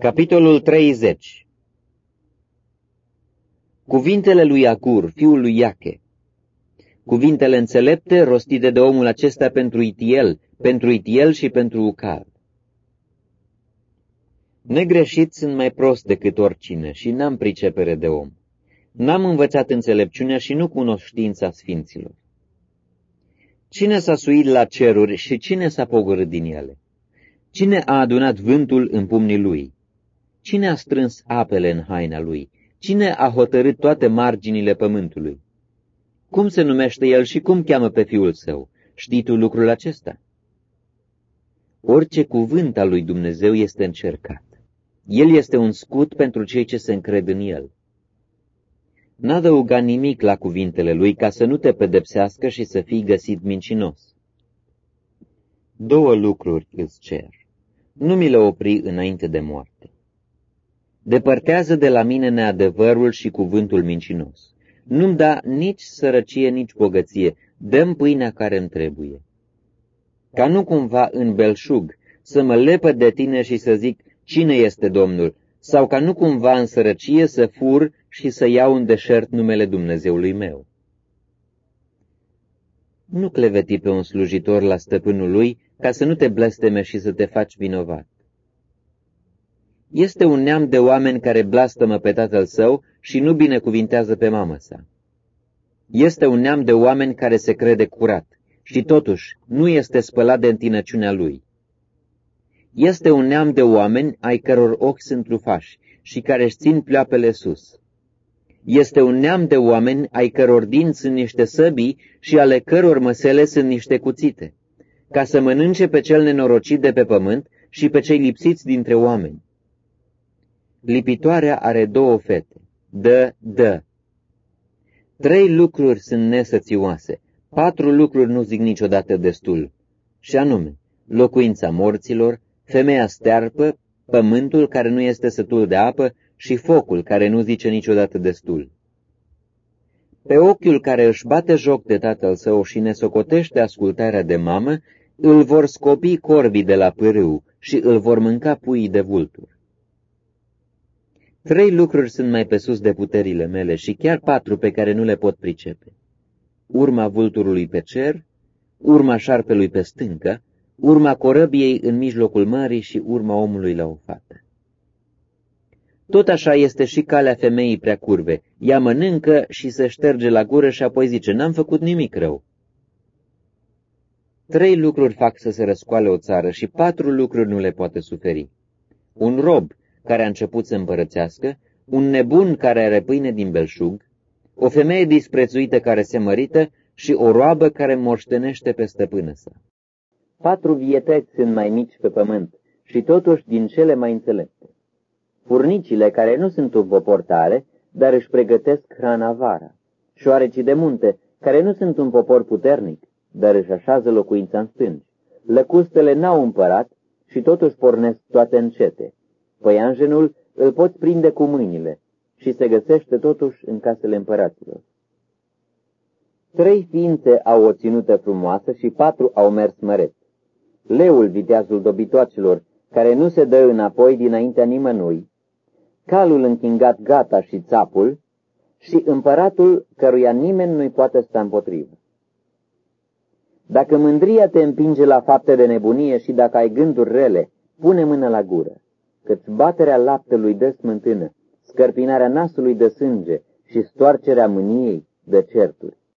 Capitolul 30 Cuvintele lui Acur, fiul lui Iache Cuvintele înțelepte rostite de omul acesta pentru Itiel, pentru Itiel și pentru Ucal. Negreșit sunt mai prost decât oricine și n-am pricepere de om. N-am învățat înțelepciunea și nu cunosc știința sfinților. Cine s-a suit la ceruri și cine s-a pogorât din ele? Cine a adunat vântul în pumnii lui? Cine a strâns apele în haina lui? Cine a hotărât toate marginile pământului? Cum se numește el și cum cheamă pe fiul său? Știi tu lucrul acesta? Orice cuvânt al lui Dumnezeu este încercat. El este un scut pentru cei ce se încred în el. N-adăuga nimic la cuvintele lui ca să nu te pedepsească și să fii găsit mincinos. Două lucruri îți cer. Nu mi le opri înainte de moarte. Depărtează de la mine neadevărul și cuvântul mincinos. Nu-mi da nici sărăcie, nici bogăție. Dăm pâinea care îmi trebuie. Ca nu cumva în belșug să mă lepă de tine și să zic cine este Domnul, sau ca nu cumva în sărăcie să fur și să iau în deșert numele Dumnezeului meu. Nu cleveti pe un slujitor la stăpânul lui ca să nu te blesteme și să te faci vinovat. Este un neam de oameni care blastămă pe tatăl său și nu binecuvintează pe mamă sa. Este un neam de oameni care se crede curat și totuși nu este spălat de întinăciunea lui. Este un neam de oameni ai căror ochi sunt lufași și care își țin pleoapele sus. Este un neam de oameni ai căror dinți sunt niște săbii și ale căror măsele sunt niște cuțite, ca să mănânce pe cel nenorocit de pe pământ și pe cei lipsiți dintre oameni. Lipitoarea are două fete. Dă, dă. Trei lucruri sunt nesățioase, patru lucruri nu zic niciodată destul, și anume, locuința morților, femeia stearpă, pământul care nu este sătul de apă și focul care nu zice niciodată destul. Pe ochiul care își bate joc de tatăl său și ne socotește ascultarea de mamă, îl vor scopi corbii de la pârâu și îl vor mânca puii de vulturi. Trei lucruri sunt mai pe sus de puterile mele și chiar patru pe care nu le pot pricepe. Urma vulturului pe cer, urma șarpelui pe stâncă, urma corăbiei în mijlocul mării și urma omului la o fată. Tot așa este și calea femeii prea curve. Ea mănâncă și se șterge la gură și apoi zice, n-am făcut nimic rău. Trei lucruri fac să se răscoale o țară și patru lucruri nu le poate suferi. Un rob care a început să împărățească, un nebun care are pâine din belșug, o femeie disprețuită care se mărită și o roabă care moștenește pe stăpână sa. Patru vietăți sunt mai mici pe pământ și totuși din cele mai înțelepte. Furnicile care nu sunt o popor tare, dar își pregătesc hrana vara. Șoarecii de munte, care nu sunt un popor puternic, dar își așează locuința în stânci. Lăcustele n-au împărat și totuși pornesc toate încete. Păianjenul îl poți prinde cu mâinile și se găsește totuși în casele împăraților. Trei ființe au o ținută frumoasă și patru au mers măreț. Leul viteazul dobitoacelor, care nu se dă înapoi dinaintea nimănui, calul închingat gata și țapul, și împăratul căruia nimeni nu-i poate sta împotrivă. Dacă mândria te împinge la fapte de nebunie și dacă ai gânduri rele, pune mână la gură căci baterea laptelui de smântână, scărpinarea nasului de sânge și stoarcerea mâniei de certuri.